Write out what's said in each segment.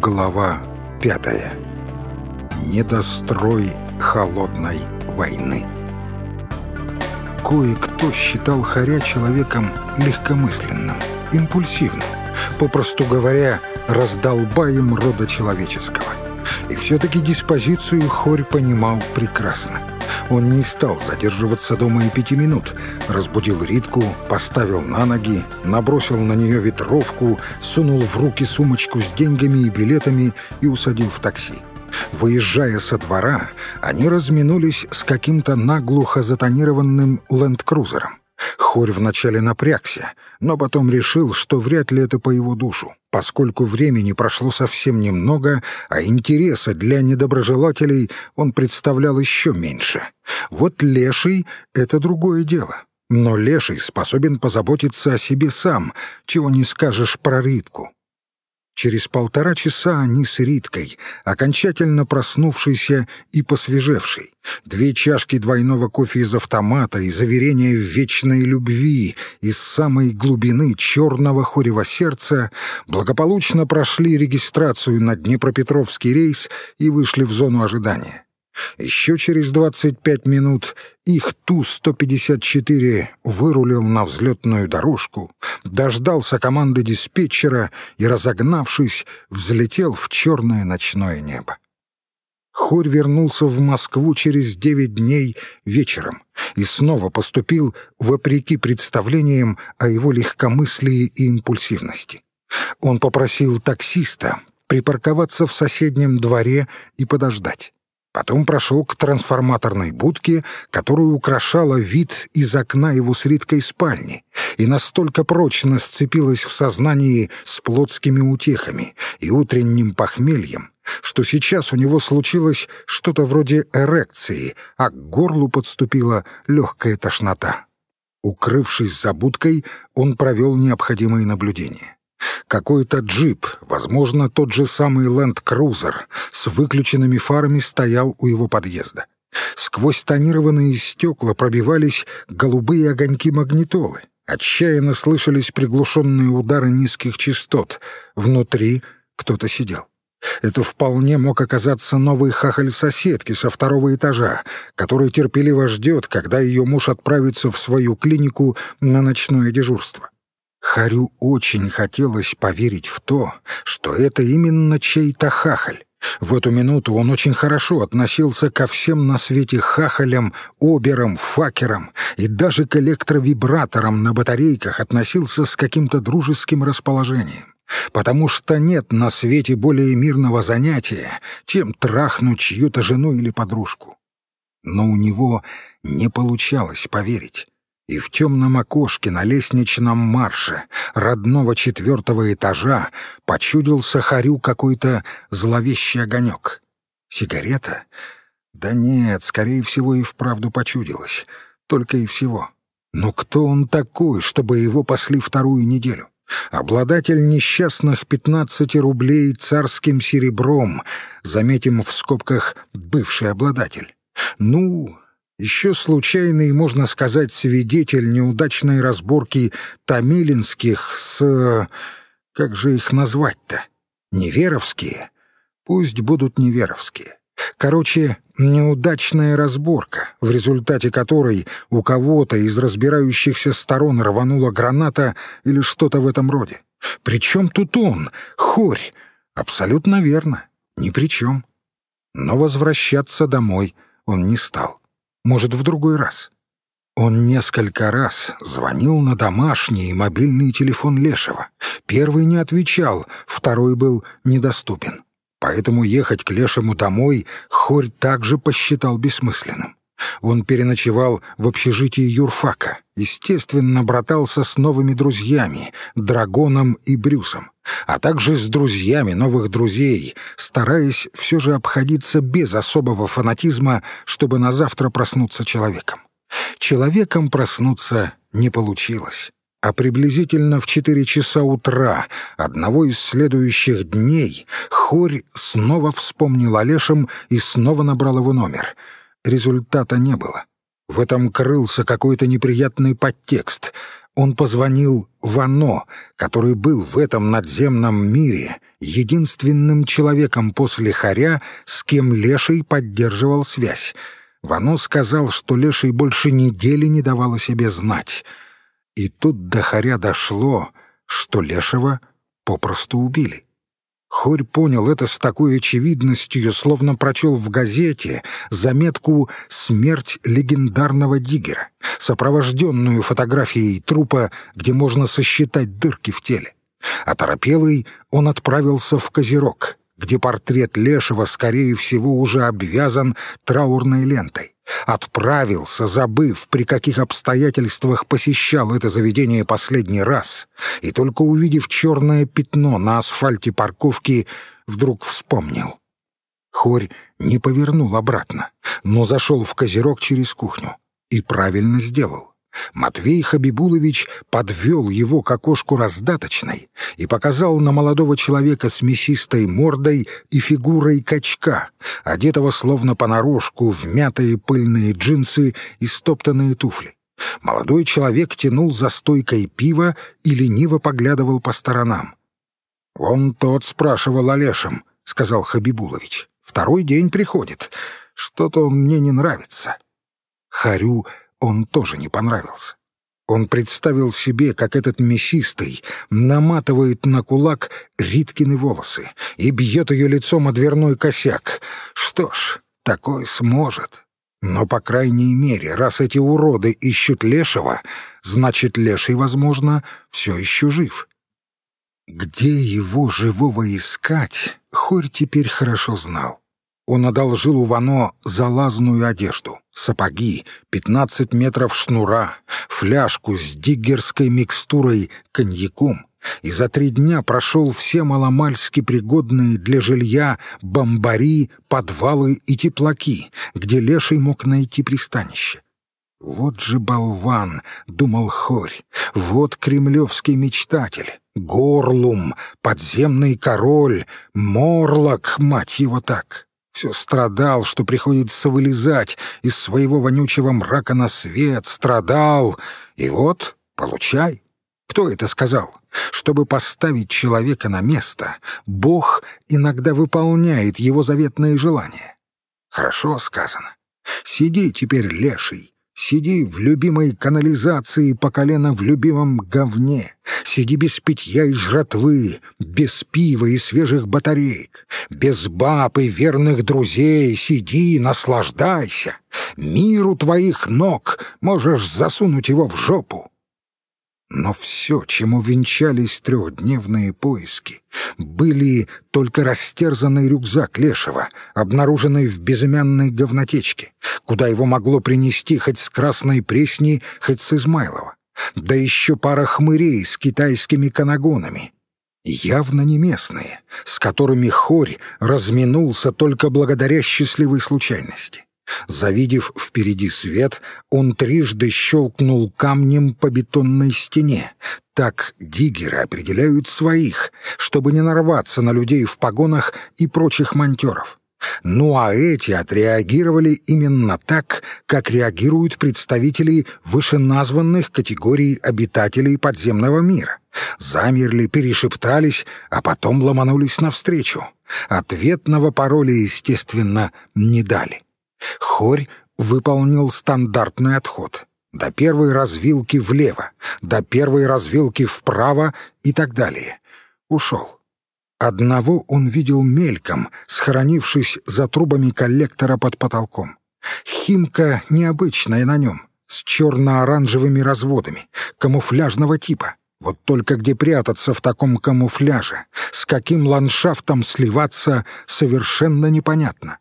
Глава пятая. Недострой холодной войны. Кое-кто считал Харя человеком легкомысленным, импульсивным, попросту говоря, раздолбаем рода человеческого. И все-таки диспозицию Хорь понимал прекрасно. Он не стал задерживаться дома и пяти минут. Разбудил Ритку, поставил на ноги, набросил на нее ветровку, сунул в руки сумочку с деньгами и билетами и усадил в такси. Выезжая со двора, они разминулись с каким-то наглухо затонированным ленд-крузером. Хорь вначале напрягся, но потом решил, что вряд ли это по его душу, поскольку времени прошло совсем немного, а интереса для недоброжелателей он представлял еще меньше. Вот Леший — это другое дело. Но Леший способен позаботиться о себе сам, чего не скажешь про Ритку. Через полтора часа они с Риткой, окончательно проснувшейся и посвежевшей, две чашки двойного кофе из автомата и заверение в вечной любви из самой глубины черного хорева сердца, благополучно прошли регистрацию на Днепропетровский рейс и вышли в зону ожидания. Еще через 25 минут их Ту-154 вырулил на взлетную дорожку, дождался команды диспетчера и, разогнавшись, взлетел в черное ночное небо. Хорь вернулся в Москву через девять дней вечером и снова поступил вопреки представлениям о его легкомыслии и импульсивности. Он попросил таксиста припарковаться в соседнем дворе и подождать. Потом прошел к трансформаторной будке, которую украшала вид из окна его с Риткой спальни, и настолько прочно сцепилась в сознании с плотскими утехами и утренним похмельем, что сейчас у него случилось что-то вроде эрекции, а к горлу подступила легкая тошнота. Укрывшись за будкой, он провел необходимые наблюдения. Какой-то джип, возможно, тот же самый ленд-крузер, с выключенными фарами стоял у его подъезда. Сквозь тонированные стекла пробивались голубые огоньки магнитолы. Отчаянно слышались приглушенные удары низких частот. Внутри кто-то сидел. Это вполне мог оказаться новый хахаль соседки со второго этажа, который терпеливо ждет, когда ее муж отправится в свою клинику на ночное дежурство. Харю очень хотелось поверить в то, что это именно чей-то хахаль. В эту минуту он очень хорошо относился ко всем на свете хахалям, оберам, факерам и даже к электровибраторам на батарейках относился с каким-то дружеским расположением. Потому что нет на свете более мирного занятия, чем трахнуть чью-то жену или подружку. Но у него не получалось поверить и в темном окошке на лестничном марше родного четвертого этажа почудился Харю какой-то зловещий огонек. Сигарета? Да нет, скорее всего, и вправду почудилось. Только и всего. Но кто он такой, чтобы его пасли вторую неделю? Обладатель несчастных пятнадцати рублей царским серебром, заметим в скобках «бывший обладатель». Ну, еще случайный, можно сказать, свидетель неудачной разборки Томилинских с... Как же их назвать-то? Неверовские? Пусть будут неверовские. Короче, неудачная разборка, в результате которой у кого-то из разбирающихся сторон рванула граната или что-то в этом роде. Причем тут он, хорь? Абсолютно верно, ни при чем. Но возвращаться домой он не стал. Может, в другой раз. Он несколько раз звонил на домашний и мобильный телефон Лешего. Первый не отвечал, второй был недоступен. Поэтому ехать к Лешему домой Хорь также посчитал бессмысленным. Он переночевал в общежитии юрфака, естественно, братался с новыми друзьями, Драгоном и Брюсом, а также с друзьями новых друзей, стараясь все же обходиться без особого фанатизма, чтобы на завтра проснуться человеком. Человеком проснуться не получилось а приблизительно в четыре часа утра одного из следующих дней Хорь снова вспомнил о Лешем и снова набрал его номер — Результата не было. В этом крылся какой-то неприятный подтекст. Он позвонил Вано, который был в этом надземном мире единственным человеком после Харя, с кем Леший поддерживал связь. Вано сказал, что Леший больше недели не давал о себе знать. И тут до Харя дошло, что Лешего попросту убили. Хорь понял это с такой очевидностью, словно прочел в газете заметку «Смерть легендарного Диггера», сопровожденную фотографией трупа, где можно сосчитать дырки в теле. Оторопелый он отправился в Козерог, где портрет Лешего, скорее всего, уже обвязан траурной лентой. Отправился, забыв, при каких обстоятельствах посещал это заведение последний раз, и только увидев черное пятно на асфальте парковки, вдруг вспомнил. Хорь не повернул обратно, но зашел в козерог через кухню. И правильно сделал. Матвей Хабибулович подвел его к окошку раздаточной и показал на молодого человека с мясистой мордой и фигурой качка, одетого словно понарошку в мятые пыльные джинсы и стоптанные туфли. Молодой человек тянул за стойкой пива и лениво поглядывал по сторонам. «Вон тот спрашивал о Лешем», — сказал Хабибулович. «Второй день приходит. Что-то он мне не нравится». Харю он тоже не понравился. Он представил себе, как этот мясистый наматывает на кулак Риткины волосы и бьет ее лицом о дверной косяк. Что ж, такой сможет. Но, по крайней мере, раз эти уроды ищут Лешего, значит, Леший, возможно, все еще жив. Где его живого искать, Хорь теперь хорошо знал. Он одолжил у Вано залазную одежду, сапоги, пятнадцать метров шнура, фляжку с диггерской микстурой коньяком и за три дня прошел все маломальски пригодные для жилья бомбари, подвалы и теплаки, где Леший мог найти пристанище. «Вот же болван!» — думал Хорь. «Вот кремлевский мечтатель, горлум, подземный король, морлок, мать его так!» Все страдал, что приходится вылезать из своего вонючего мрака на свет, страдал. И вот, получай. Кто это сказал? Чтобы поставить человека на место, Бог иногда выполняет его заветные желания. Хорошо сказано. Сиди теперь, леший, Сиди в любимой канализации по колено в любимом говне. Сиди без питья и жратвы, без пива и свежих батареек, без баб и верных друзей. Сиди, наслаждайся. Миру твоих ног можешь засунуть его в жопу. Но все, чему венчались трехдневные поиски, были только растерзанный рюкзак Лешего, обнаруженный в безымянной говнотечке, куда его могло принести хоть с Красной Пресни, хоть с Измайлова, да еще пара хмырей с китайскими канагонами, явно не местные, с которыми Хорь разминулся только благодаря счастливой случайности. Завидев впереди свет, он трижды щелкнул камнем по бетонной стене. Так диггеры определяют своих, чтобы не нарваться на людей в погонах и прочих монтеров. Ну а эти отреагировали именно так, как реагируют представители вышеназванных категорий обитателей подземного мира. Замерли, перешептались, а потом ломанулись навстречу. Ответного пароля, естественно, не дали. Хорь выполнил стандартный отход. До первой развилки влево, до первой развилки вправо и так далее. Ушел. Одного он видел мельком, схоронившись за трубами коллектора под потолком. Химка необычная на нем, с черно-оранжевыми разводами, камуфляжного типа. Вот только где прятаться в таком камуфляже, с каким ландшафтом сливаться, совершенно непонятно.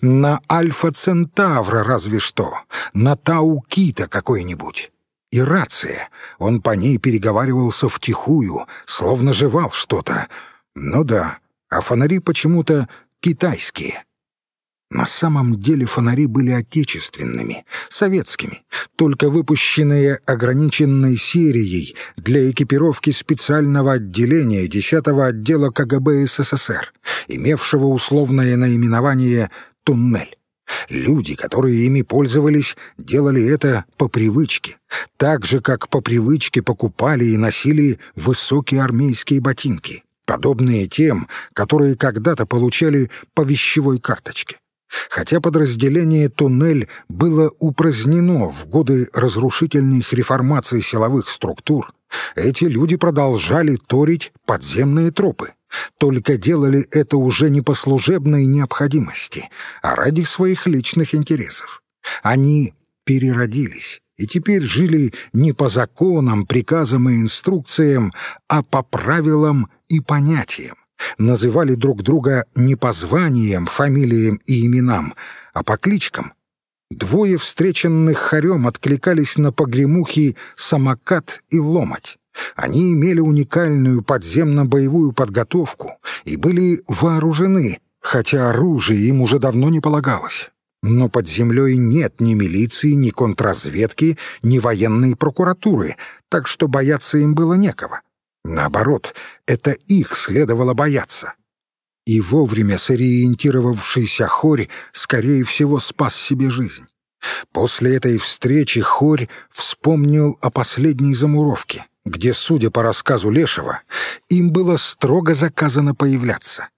На Альфа-Центавра разве что, на Тау-Кита какой-нибудь. И рация, он по ней переговаривался втихую, словно жевал что-то. Ну да, а фонари почему-то китайские. На самом деле фонари были отечественными, советскими, только выпущенные ограниченной серией для экипировки специального отделения 10-го отдела КГБ СССР, имевшего условное наименование «Туннель». Люди, которые ими пользовались, делали это по привычке, так же, как по привычке покупали и носили высокие армейские ботинки, подобные тем, которые когда-то получали по вещевой карточке. Хотя подразделение «Туннель» было упразднено в годы разрушительных реформаций силовых структур, эти люди продолжали торить подземные тропы. Только делали это уже не по служебной необходимости, а ради своих личных интересов. Они переродились и теперь жили не по законам, приказам и инструкциям, а по правилам и понятиям называли друг друга не по званиям, фамилиям и именам, а по кличкам. Двое встреченных хорем откликались на погремухи «самокат» и «ломать». Они имели уникальную подземно-боевую подготовку и были вооружены, хотя оружие им уже давно не полагалось. Но под землей нет ни милиции, ни контрразведки, ни военной прокуратуры, так что бояться им было некого. Наоборот, это их следовало бояться. И вовремя сориентировавшийся Хорь, скорее всего, спас себе жизнь. После этой встречи Хорь вспомнил о последней замуровке, где, судя по рассказу Лешего, им было строго заказано появляться.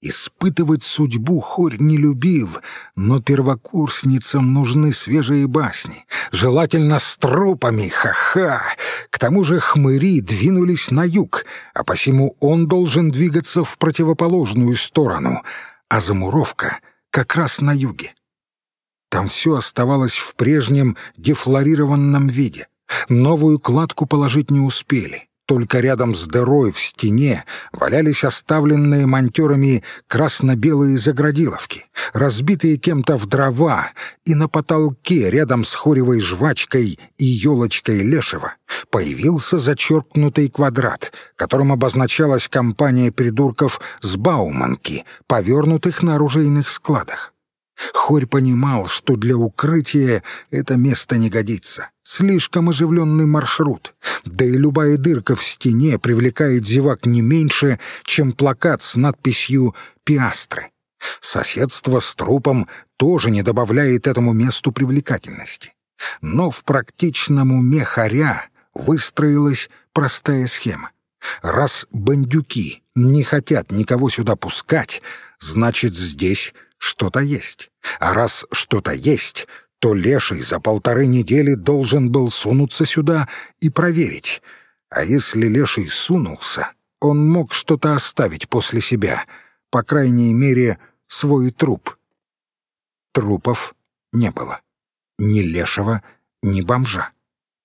Испытывать судьбу Хорь не любил, но первокурсницам нужны свежие басни, желательно с тропами, ха-ха. К тому же хмыри двинулись на юг, а посему он должен двигаться в противоположную сторону, а замуровка как раз на юге. Там все оставалось в прежнем дефлорированном виде. Новую кладку положить не успели. Только рядом с дырой в стене валялись оставленные монтерами красно-белые заградиловки, разбитые кем-то в дрова, и на потолке рядом с хоревой жвачкой и елочкой Лешева появился зачеркнутый квадрат, которым обозначалась компания придурков с Бауманки, повернутых на оружейных складах. Хорь понимал, что для укрытия это место не годится. Слишком оживленный маршрут, да и любая дырка в стене привлекает зевак не меньше, чем плакат с надписью «Пиастры». Соседство с трупом тоже не добавляет этому месту привлекательности. Но в практичном уме хоря выстроилась простая схема. Раз бандюки не хотят никого сюда пускать, значит, здесь что-то есть. А раз что-то есть, то Леший за полторы недели должен был сунуться сюда и проверить. А если Леший сунулся, он мог что-то оставить после себя, по крайней мере, свой труп. Трупов не было. Ни Лешего, ни бомжа.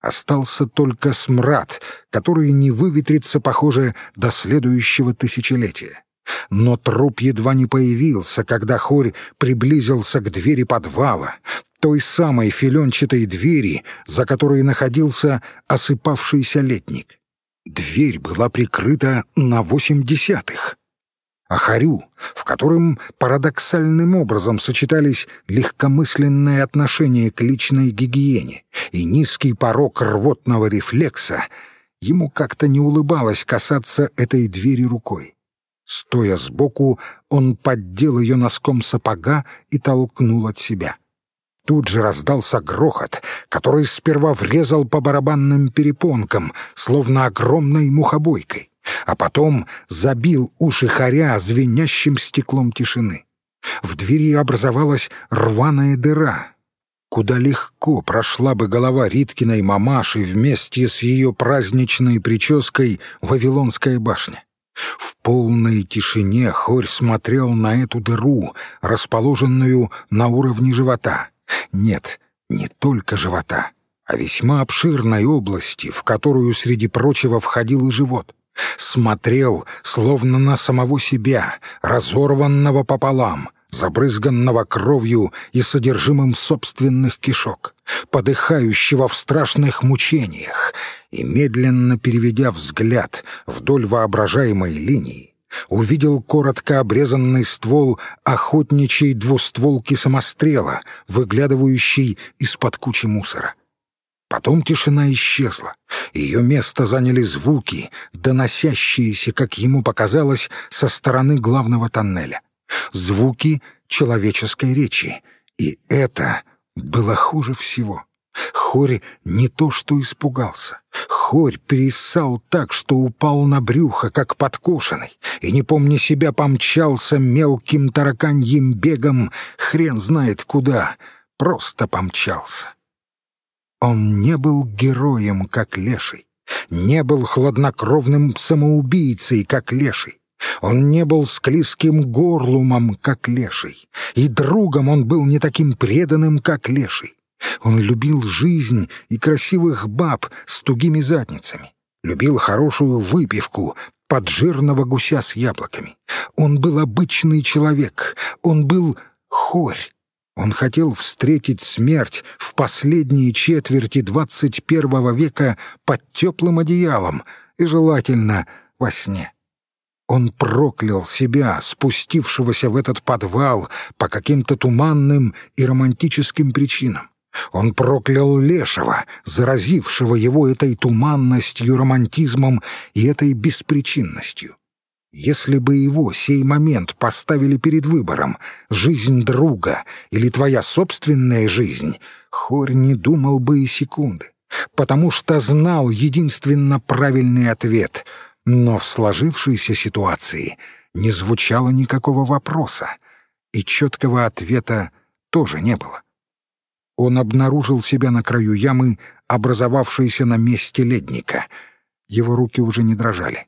Остался только смрад, который не выветрится, похоже, до следующего тысячелетия. Но труп едва не появился, когда Хорь приблизился к двери подвала, той самой филенчатой двери, за которой находился осыпавшийся летник. Дверь была прикрыта на восемь десятых. А Харю, в котором парадоксальным образом сочетались легкомысленное отношение к личной гигиене и низкий порог рвотного рефлекса, ему как-то не улыбалось касаться этой двери рукой. Стоя сбоку, он поддел ее носком сапога и толкнул от себя. Тут же раздался грохот, который сперва врезал по барабанным перепонкам, словно огромной мухобойкой, а потом забил уши хоря звенящим стеклом тишины. В двери образовалась рваная дыра, куда легко прошла бы голова Риткиной мамаши вместе с ее праздничной прической «Вавилонская башня». В полной тишине Хорь смотрел на эту дыру, расположенную на уровне живота. Нет, не только живота, а весьма обширной области, в которую, среди прочего, входил и живот. Смотрел, словно на самого себя, разорванного пополам, забрызганного кровью и содержимым собственных кишок, подыхающего в страшных мучениях, и, медленно переведя взгляд вдоль воображаемой линии, увидел коротко обрезанный ствол охотничьей двустволки самострела, выглядывающий из-под кучи мусора. Потом тишина исчезла. Ее место заняли звуки, доносящиеся, как ему показалось, со стороны главного тоннеля звуки человеческой речи, И это было хуже всего. Хорь не то что испугался. Хорь перессал так, что упал на брюхо, как подкошенный, и, не помня себя, помчался мелким тараканьим бегом, хрен знает куда, просто помчался. Он не был героем, как леший, не был хладнокровным самоубийцей, как леший. Он не был склизким горлумом, как леший, и другом он был не таким преданным, как леший. Он любил жизнь и красивых баб с тугими задницами, любил хорошую выпивку, поджирного гуся с яблоками. Он был обычный человек, он был хорь. Он хотел встретить смерть в последние четверти двадцать первого века под теплым одеялом и, желательно, во сне. Он проклял себя, спустившегося в этот подвал по каким-то туманным и романтическим причинам. Он проклял Лешего, заразившего его этой туманностью, романтизмом и этой беспричинностью. Если бы его сей момент поставили перед выбором «жизнь друга» или «твоя собственная жизнь», Хорь не думал бы и секунды, потому что знал единственно правильный ответ, но в сложившейся ситуации не звучало никакого вопроса, и четкого ответа тоже не было он обнаружил себя на краю ямы, образовавшейся на месте ледника. Его руки уже не дрожали.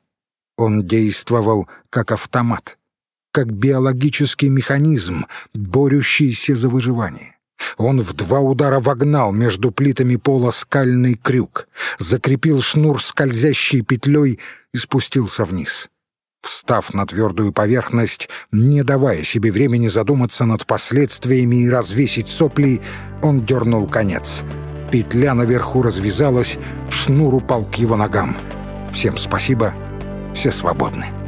Он действовал как автомат, как биологический механизм, борющийся за выживание. Он в два удара вогнал между плитами пола скальный крюк, закрепил шнур скользящей петлей и спустился вниз. Встав на твердую поверхность, не давая себе времени задуматься над последствиями и развесить сопли, он дернул конец. Петля наверху развязалась, шнур упал к его ногам. «Всем спасибо, все свободны».